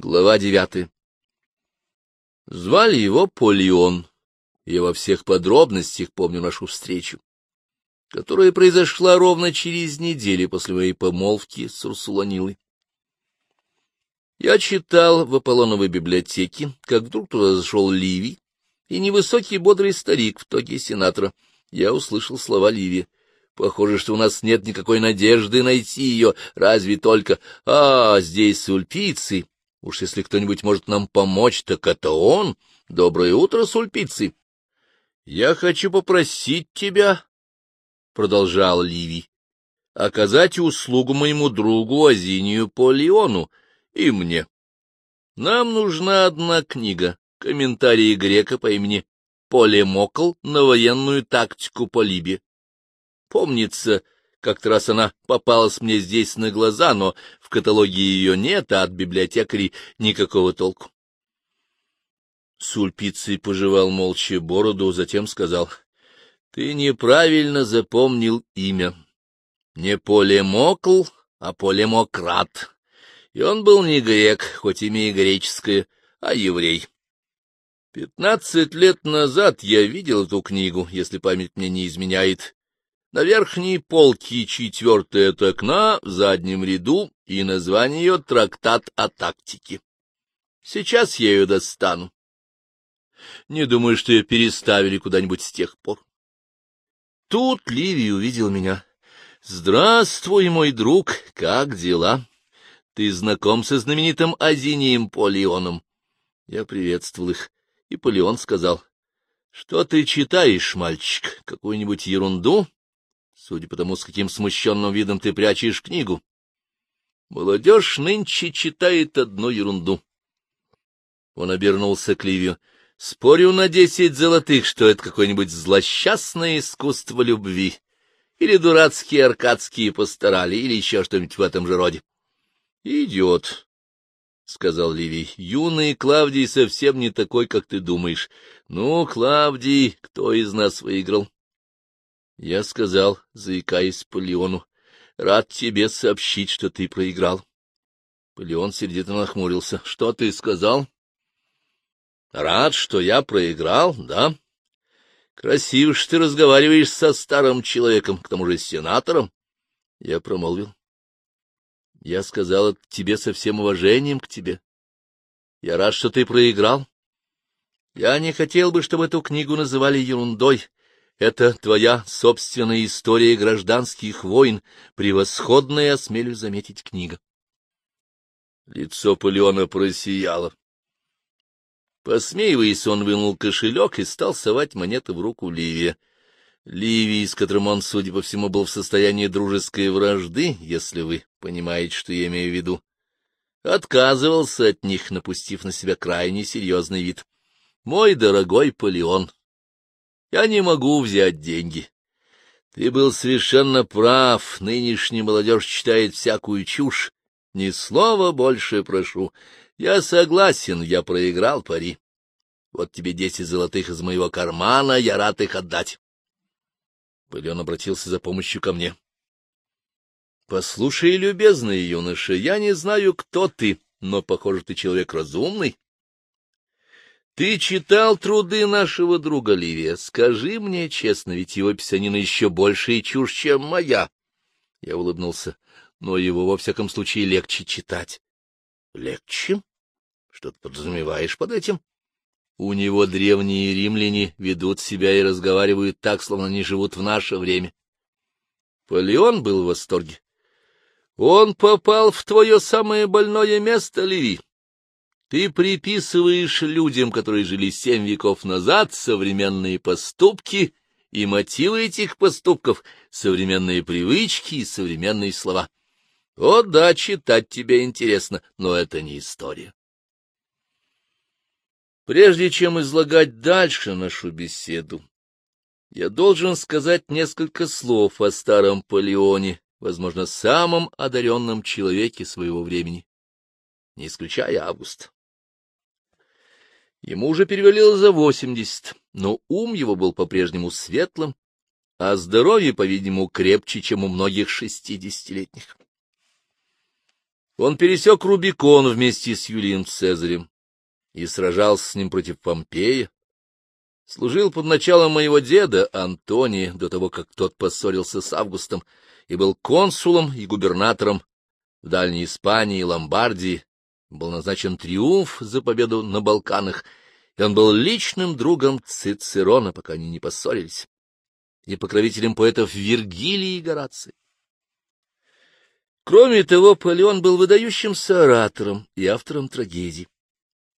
Глава девятая. Звали его Полион. Я во всех подробностях помню нашу встречу, которая произошла ровно через неделю после моей помолвки с Урсуланилой. Я читал в Аполлоновой библиотеке, как вдруг туда зашел Ливий, и невысокий бодрый старик в тоге сенатора. Я услышал слова Ливия. Похоже, что у нас нет никакой надежды найти ее, разве только... А, здесь сульпицы. Уж если кто-нибудь может нам помочь, так это он. Доброе утро, сульпицы. Я хочу попросить тебя, — продолжал Ливий, — оказать услугу моему другу Азинию Полиону и мне. Нам нужна одна книга, комментарии грека по имени Полемокл на военную тактику по Либе. Помнится, как-то раз она попалась мне здесь на глаза, но в каталоге ее нет, а от библиотекарей никакого толку. Сульпиций пожевал молча бороду, затем сказал, — Ты неправильно запомнил имя. Не Полемокл, а Полемократ. И он был не грек, хоть имя и греческое, а еврей. Пятнадцать лет назад я видел эту книгу, если память мне не изменяет, на верхней полке четвертое от окна в заднем ряду и название ее «Трактат о тактике». Сейчас я ее достану. Не думаю, что ее переставили куда-нибудь с тех пор. Тут Ливий увидел меня. «Здравствуй, мой друг, как дела? Ты знаком со знаменитым Азинием Полионом?» Я приветствовал их, и Полион сказал, «Что ты читаешь, мальчик, какую-нибудь ерунду?» Судя по тому, с каким смущенным видом ты прячешь книгу. Молодежь нынче читает одну ерунду. Он обернулся к Ливию. Спорю на десять золотых, что это какое-нибудь злосчастное искусство любви, или дурацкие аркадские постарали, или еще что-нибудь в этом же роде. — Идет, — сказал Ливий. — Юный Клавдий совсем не такой, как ты думаешь. Ну, Клавдий, кто из нас выиграл? Я сказал, заикаясь Полеону, — рад тебе сообщить, что ты проиграл. Полеон сердито нахмурился. — Что ты сказал? — Рад, что я проиграл, да? Красиво, что ты разговариваешь со старым человеком, к тому же с сенатором. Я промолвил. — Я сказал это тебе со всем уважением к тебе. Я рад, что ты проиграл. Я не хотел бы, чтобы эту книгу называли ерундой, это твоя собственная история гражданских войн, превосходная, осмелюсь заметить, книга. Лицо Полеона просияло. Посмеиваясь, он вынул кошелек и стал совать монеты в руку Ливия. Ливий, с которым он, судя по всему, был в состоянии дружеской вражды, если вы понимаете, что я имею в виду, отказывался от них, напустив на себя крайне серьезный вид. — Мой дорогой Полеон, я не могу взять деньги. Ты был совершенно прав, нынешняя молодежь читает всякую чушь. Ни слова больше прошу. Я согласен, я проиграл пари. Вот тебе десять золотых из моего кармана, я рад их отдать. Пылен обратился за помощью ко мне. — Послушай, любезный юноша, я не знаю, кто ты, но, похоже, ты человек разумный. Ты читал труды нашего друга Ливия. Скажи мне честно, ведь его писанина еще больше и чушь, чем моя. Я улыбнулся. Но его, во всяком случае, легче читать. Легче? Что ты подразумеваешь под этим? У него древние римляне ведут себя и разговаривают так, словно они живут в наше время. Полеон был в восторге. Он попал в твое самое больное место, Ливий. Ты приписываешь людям, которые жили семь веков назад, современные поступки и мотивы этих поступков, современные привычки и современные слова. О да, читать тебе интересно, но это не история. Прежде чем излагать дальше нашу беседу, я должен сказать несколько слов о старом Полеоне, возможно, самом одаренном человеке своего времени, не исключая Августа. Ему уже перевалило за восемьдесят, но ум его был по-прежнему светлым, а здоровье, по-видимому, крепче, чем у многих шестидесятилетних. Он пересек Рубикон вместе с Юлием Цезарем и сражался с ним против Помпея, служил под началом моего деда Антония до того, как тот поссорился с Августом, и был консулом и губернатором в Дальней Испании и Ломбардии, был назначен триумф за победу на Балканах, и он был личным другом Цицерона, пока они не поссорились, и покровителем поэтов Вергилии и Горации. Кроме того, Полеон был выдающимся оратором и автором трагедий.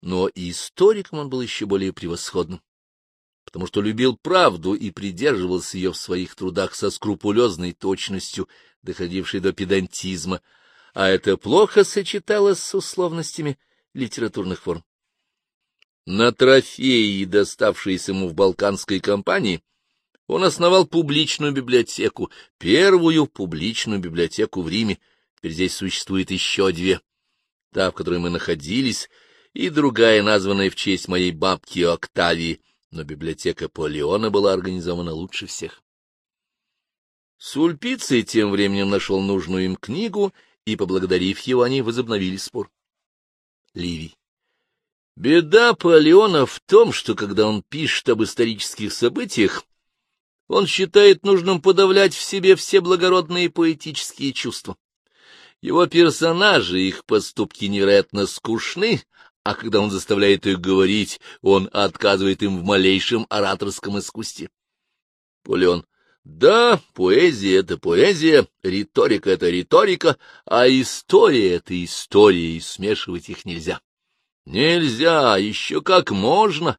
Но и историком он был еще более превосходным потому что любил правду и придерживался ее в своих трудах со скрупулезной точностью, доходившей до педантизма, а это плохо сочеталось с условностями литературных форм. На трофеи, доставшиеся ему в Балканской кампании, он основал публичную библиотеку, первую публичную библиотеку в Риме, теперь здесь существует еще две, та, в которой мы находились, и другая, названная в честь моей бабки Октавии, но библиотека Полеона была организована лучше всех. Сульпиций тем временем нашел нужную им книгу, и, поблагодарив его, они возобновили спор. Ливий. Беда Полеона в том, что когда он пишет об исторических событиях, он считает нужным подавлять в себе все благородные поэтические чувства. Его персонажи, их поступки невероятно скучны, а когда он заставляет их говорить, он отказывает им в малейшем ораторском искусстве. Пулеон. Да, поэзия — это поэзия, риторика — это риторика, а история — это история, и смешивать их нельзя. Нельзя, еще как можно.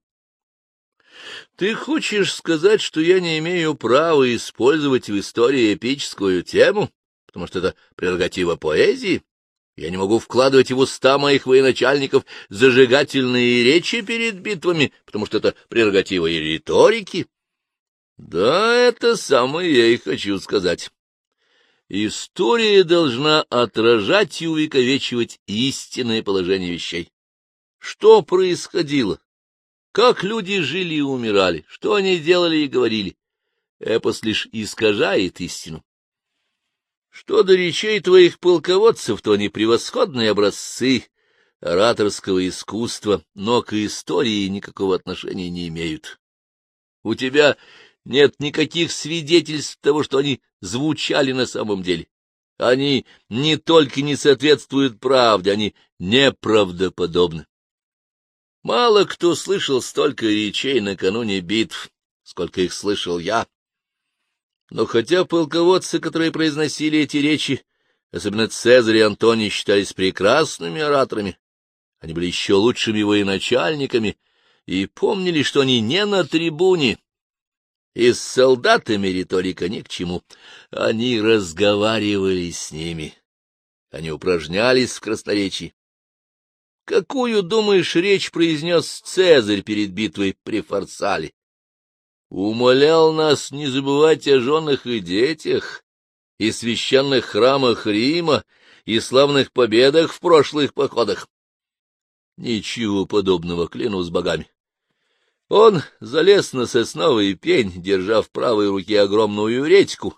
Ты хочешь сказать, что я не имею права использовать в истории эпическую тему, потому что это прерогатива поэзии? Я не могу вкладывать в уста моих военачальников зажигательные речи перед битвами, потому что это прерогатива и риторики. Да, это самое я и хочу сказать. История должна отражать и увековечивать истинное положение вещей. Что происходило? Как люди жили и умирали? Что они делали и говорили? Эпос лишь искажает истину. Что до речей твоих полководцев, то они превосходные образцы ораторского искусства, но к истории никакого отношения не имеют. У тебя нет никаких свидетельств того, что они звучали на самом деле. Они не только не соответствуют правде, они неправдоподобны. Мало кто слышал столько речей накануне битв, сколько их слышал я. Но хотя полководцы, которые произносили эти речи, особенно Цезарь и Антоний, считались прекрасными ораторами, они были еще лучшими военачальниками и помнили, что они не на трибуне, и с солдатами риторика ни к чему. Они разговаривали с ними, они упражнялись в красноречии. Какую, думаешь, речь произнес Цезарь перед битвой при Фарсале? умолял нас не забывать о женах и детях, и священных храмах Рима, и славных победах в прошлых походах. Ничего подобного, клянусь богами. Он залез на сосновый пень, держа в правой руке огромную редьку,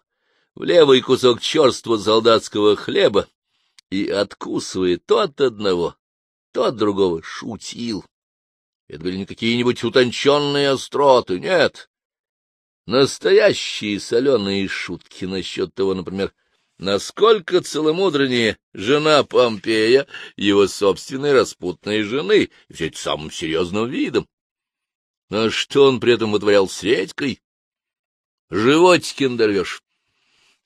в левый кусок черства солдатского хлеба, и, откусывая то от одного, то от другого, шутил. Это были не какие-нибудь утонченные остроты, нет. Настоящие соленые шутки насчет того, например, насколько целомудреннее жена Помпея, его собственной распутной жены, и все это самым серьезным видом. А что он при этом вытворял с редькой? Животики надорвешь.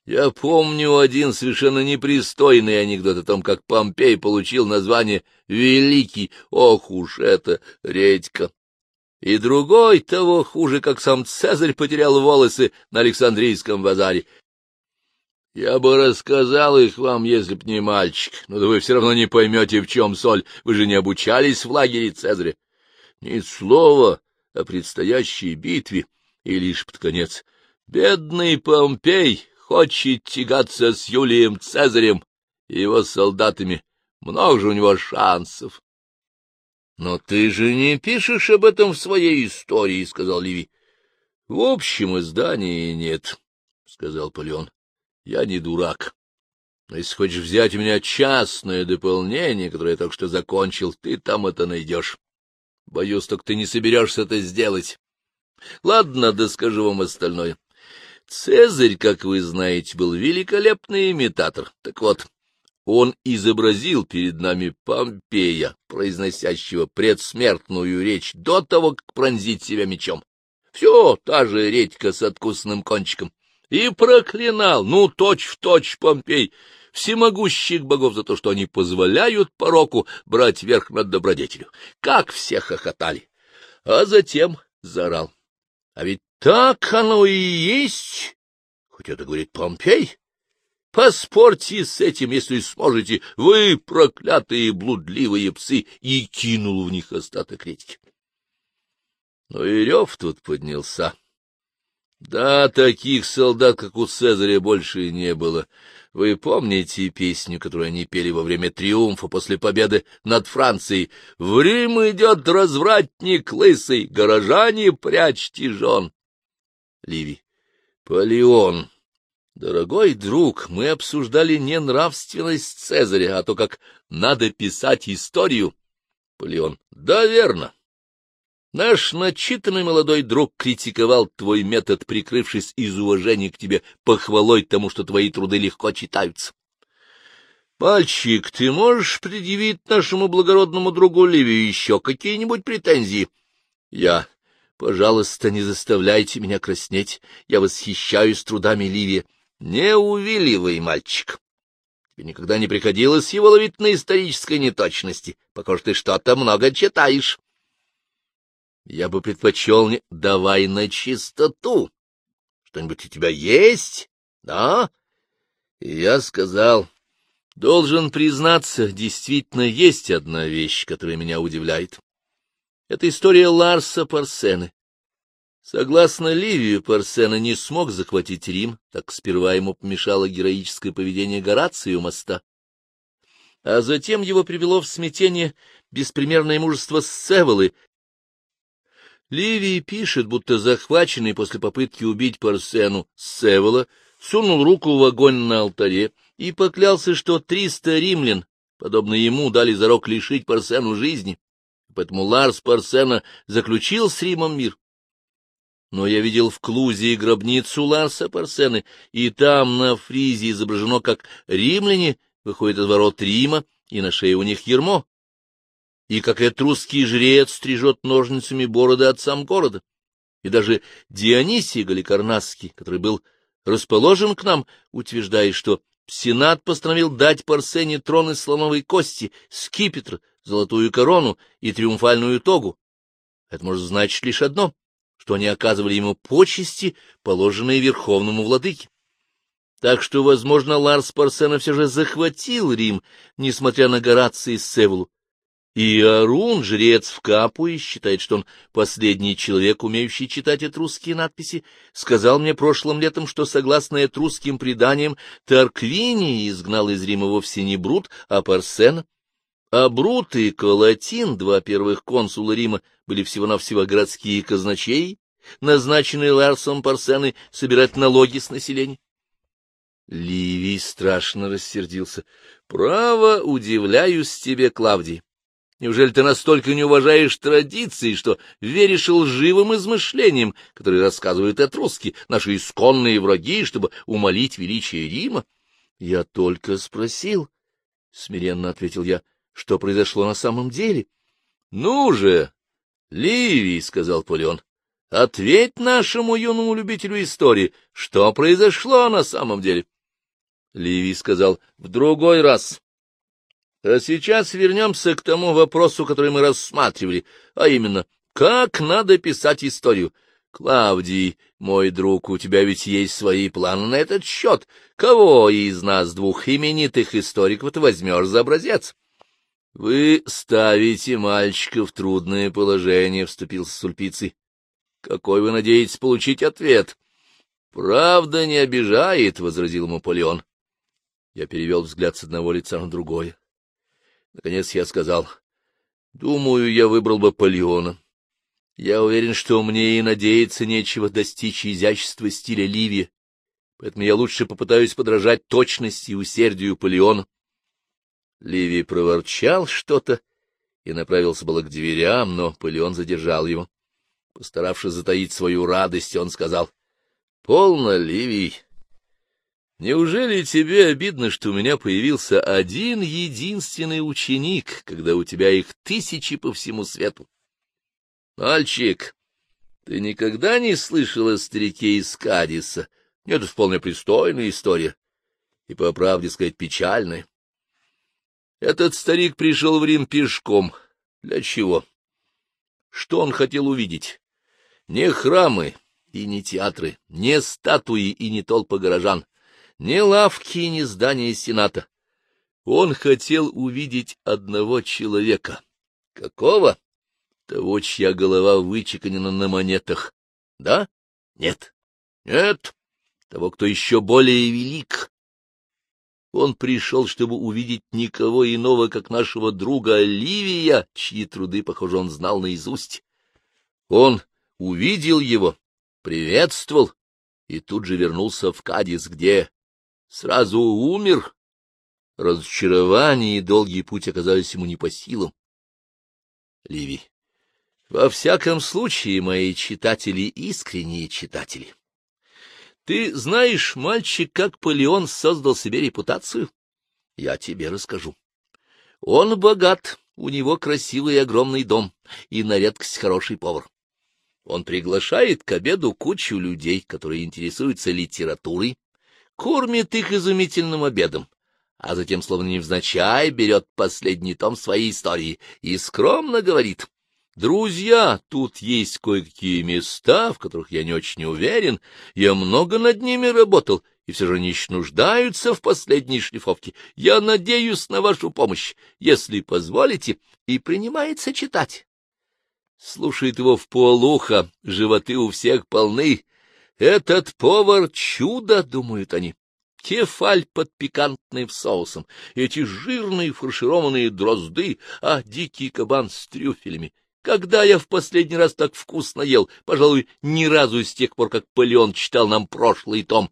Я помню один совершенно непристойный анекдот о том, как Помпей получил название «Великий». Ох уж это редька! и другой того хуже, как сам Цезарь потерял волосы на Александрийском базаре. Я бы рассказал их вам, если б не мальчик, но вы все равно не поймете, в чем соль, вы же не обучались в лагере Цезаря. Ни слова о предстоящей битве, и лишь под конец. Бедный Помпей хочет тягаться с Юлием Цезарем и его солдатами. Много же у него шансов. — Но ты же не пишешь об этом в своей истории, — сказал Ливий. — В общем издании нет, — сказал Полеон. — Я не дурак. Но если хочешь взять у меня частное дополнение, которое я только что закончил, ты там это найдешь. Боюсь, только ты не соберешься это сделать. Ладно, да скажу вам остальное. Цезарь, как вы знаете, был великолепный имитатор. Так вот, он изобразил перед нами Помпея, произносящего предсмертную речь до того, как пронзить себя мечом. Все, та же редька с откусанным кончиком. И проклинал, ну, точь-в-точь Помпей, всемогущих богов за то, что они позволяют пороку брать верх над добродетелью. Как все хохотали! А затем зарал. А ведь так оно и есть, хоть это говорит Помпей. Поспорьте с этим, если сможете, вы, проклятые блудливые псы, и кинул в них остаток редьки. Но и рев тут поднялся. Да, таких солдат, как у Цезаря, больше не было. Вы помните песню, которую они пели во время триумфа после победы над Францией? «В Рим идет развратник лысый, горожане прячьте жен». Ливи. Полеон. Дорогой друг, мы обсуждали не нравственность Цезаря, а то, как надо писать историю. Полеон. Да, верно. Наш начитанный молодой друг критиковал твой метод, прикрывшись из уважения к тебе похвалой тому, что твои труды легко читаются. Мальчик, ты можешь предъявить нашему благородному другу Ливию еще какие-нибудь претензии? Я. Пожалуйста, не заставляйте меня краснеть. Я восхищаюсь трудами Ливия. Не увиливай, мальчик. Тебе никогда не приходилось его ловить на исторической неточности, пока ты что-то много читаешь. Я бы предпочел не... Давай на чистоту. Что-нибудь у тебя есть? Да? И я сказал... Должен признаться, действительно есть одна вещь, которая меня удивляет. Это история Ларса Парсены. Согласно Ливию, Парсена не смог захватить Рим, так сперва ему помешало героическое поведение Горации у моста. А затем его привело в смятение беспримерное мужество Сцеволы, Ливий пишет, будто захваченный после попытки убить Парсену Севола сунул руку в огонь на алтаре и поклялся, что триста римлян, подобно ему, дали зарок лишить Парсену жизни. Поэтому Ларс Парсена заключил с Римом мир. Но я видел в Клузии гробницу Ларса Парсены, и там на фризе изображено, как римляне выходят из ворот Рима, и на шее у них ермо, и как этот русский жрец стрижет ножницами бороды отцам города. И даже Дионисий Галикарнасский, который был расположен к нам, утверждает, что Сенат постановил дать Парсене трон из слоновой кости, скипетр, золотую корону и триумфальную тогу. Это может значить лишь одно, что они оказывали ему почести, положенные верховному владыке. Так что, возможно, Ларс Парсена все же захватил Рим, несмотря на Горация и Севлу, и Арун, жрец в Капуе, считает, что он последний человек, умеющий читать этрусские надписи, сказал мне прошлым летом, что, согласно этрусским преданиям, Тарквиний изгнал из Рима вовсе не Брут, а Парсена. А Брут и Калатин, два первых консула Рима, были всего-навсего городские казначеи, назначенные Ларсом Парсеной собирать налоги с населения. Ливий страшно рассердился. — Право, удивляюсь тебе, Клавдий. Неужели ты настолько не уважаешь традиции, что веришь лживым измышлениям, которые рассказывают этруски, наши исконные враги, чтобы умолить величие Рима? — Я только спросил, — смиренно ответил я, — что произошло на самом деле. — Ну же, Ливий, — сказал Полеон, — ответь нашему юному любителю истории, что произошло на самом деле. Ливий сказал, — в другой раз. А сейчас вернемся к тому вопросу, который мы рассматривали, а именно, как надо писать историю. Клавдий, мой друг, у тебя ведь есть свои планы на этот счет. Кого из нас двух именитых историков ты возьмешь за образец? — Вы ставите мальчика в трудное положение, — вступил Сульпицей. — Какой вы надеетесь получить ответ? — Правда не обижает, — возразил ему Полеон. Я перевел взгляд с одного лица на другое. Наконец я сказал, — Думаю, я выбрал бы Полеона. Я уверен, что мне и надеяться нечего достичь изящества стиля Ливия. поэтому я лучше попытаюсь подражать точности и усердию Полеона. Ливий проворчал что-то и направился было к дверям, но Полеон задержал его. Постаравшись затаить свою радость, он сказал, — Полно, Ливий. Неужели тебе обидно, что у меня появился один единственный ученик, когда у тебя их тысячи по всему свету? Мальчик, ты никогда не слышал о старике из Кадиса? Нет, это вполне пристойная история. И, по правде сказать, печальная. Этот старик пришел в Рим пешком. Для чего? Что он хотел увидеть? Не храмы и не театры, не статуи и не толпы горожан, не лавки и не здания Сената. Он хотел увидеть одного человека. Какого? Того, чья голова вычеканена на монетах. Да? Нет. Нет. Того, кто еще более велик. Он пришел, чтобы увидеть никого иного, как нашего друга Ливия, чьи труды, похоже, он знал наизусть. Он увидел его, приветствовал и тут же вернулся в Кадис, где сразу умер. Разочарование и долгий путь оказались ему не по силам. Ливий. Во всяком случае, мои читатели — искренние читатели. Ты знаешь, мальчик, как Полеон создал себе репутацию? Я тебе расскажу. Он богат, у него красивый и огромный дом, и на редкость хороший повар. Он приглашает к обеду кучу людей, которые интересуются литературой, кормит их изумительным обедом, а затем, словно невзначай, берет последний том своей истории и скромно говорит — Друзья, тут есть кое-какие места, в которых я не очень уверен. Я много над ними работал, и все же не нуждаются в последней шлифовке. Я надеюсь на вашу помощь, если позволите, и принимается читать. Слушает его в полуха, животы у всех полны. Этот повар — чудо, думают они. Кефаль под пикантным соусом, эти жирные фаршированные дрозды, а дикий кабан с трюфелями — когда я в последний раз так вкусно ел? Пожалуй, ни разу с тех пор, как Полеон читал нам прошлый том.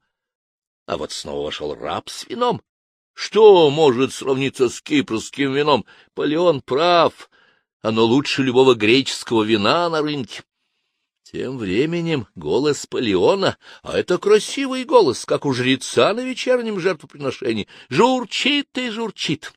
А вот снова вошел раб с вином. Что может сравниться с кипрским вином? Полеон прав. Оно лучше любого греческого вина на рынке. Тем временем голос Полеона, а это красивый голос, как у жреца на вечернем жертвоприношении, журчит и журчит.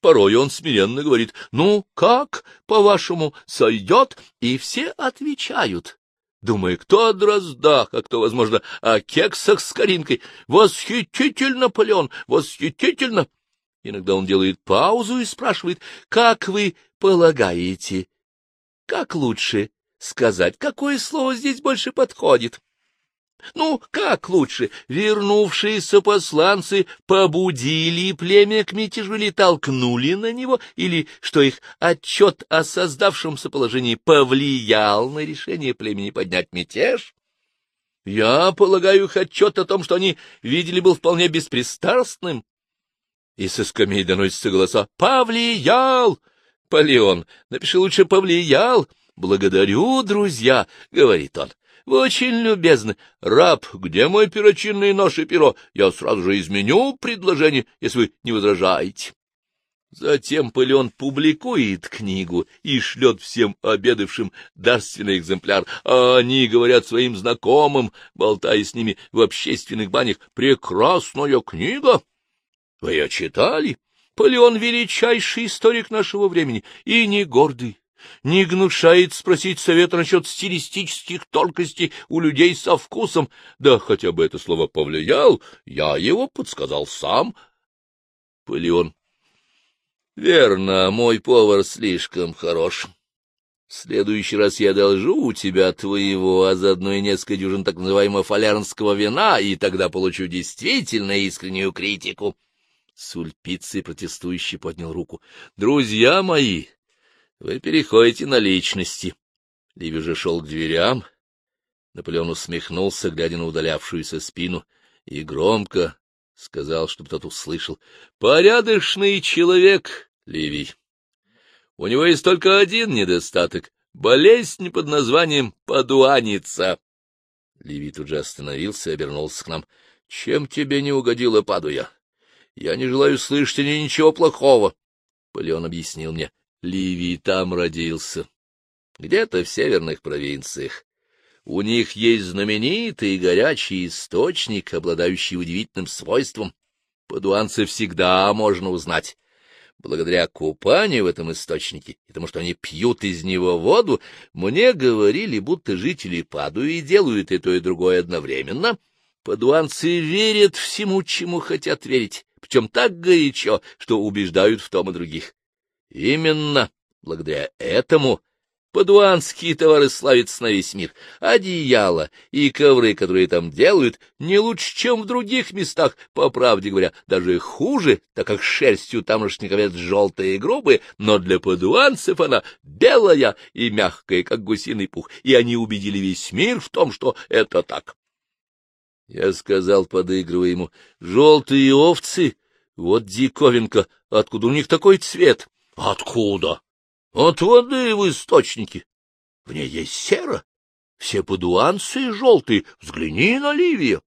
Порой он смиренно говорит, «Ну, как, по-вашему, сойдет?» И все отвечают, думая, кто о дроздах, а кто, возможно, о кексах с коринкой. «Восхитительно, Полеон, восхитительно!» Иногда он делает паузу и спрашивает, «Как вы полагаете, как лучше сказать, какое слово здесь больше подходит?» Ну, как лучше, вернувшиеся посланцы побудили племя к мятежу или толкнули на него, или что их отчет о создавшемся положении повлиял на решение племени поднять мятеж? Я полагаю, их отчет о том, что они видели, был вполне беспристрастным. И со скамей доносятся голоса «Повлиял!» Полеон, напиши лучше «повлиял». «Благодарю, друзья», — говорит он. Вы очень любезны. Раб, где мой перочинный нож и перо? Я сразу же изменю предложение, если вы не возражаете. Затем Пылен публикует книгу и шлет всем обедавшим дарственный экземпляр, а они говорят своим знакомым, болтая с ними в общественных банях, «Прекрасная книга!» Вы ее читали? Пылен — величайший историк нашего времени и не гордый, не гнушает спросить совета насчет стилистических тонкостей у людей со вкусом. Да хотя бы это слово повлиял, я его подсказал сам. Пылеон. Верно, мой повар слишком хорош. В следующий раз я должу у тебя твоего, а заодно и несколько дюжин так называемого фалярнского вина, и тогда получу действительно искреннюю критику. Сульпиций протестующий поднял руку. — Друзья мои, вы переходите на личности. Ливи же шел к дверям. Наполеон усмехнулся, глядя на удалявшуюся спину, и громко сказал, чтобы тот услышал. — Порядочный человек, Ливий. У него есть только один недостаток — болезнь под названием подуаница. Ливий тут же остановился и обернулся к нам. — Чем тебе не угодила Падуя? Я не желаю слышать ней ничего плохого. Полеон объяснил мне. Ливий там родился. Где-то в северных провинциях. У них есть знаменитый горячий источник, обладающий удивительным свойством. Падуанцев всегда можно узнать. Благодаря купанию в этом источнике и тому, что они пьют из него воду, мне говорили, будто жители Падуи делают и то, и другое одновременно. Падуанцы верят всему, чему хотят верить, причем так горячо, что убеждают в том и других. Именно благодаря этому Падуанские товары славятся на весь мир. Одеяла и ковры, которые там делают, не лучше, чем в других местах, по правде говоря, даже хуже, так как шерстью тамошних овец желтая и грубая, но для падуанцев она белая и мягкая, как гусиный пух, и они убедили весь мир в том, что это так. Я сказал, подыгрывая ему, желтые овцы, вот диковинка, откуда у них такой цвет? Откуда? От воды в источнике. В ней есть сера. Все падуанцы желтые. Взгляни на Ливия.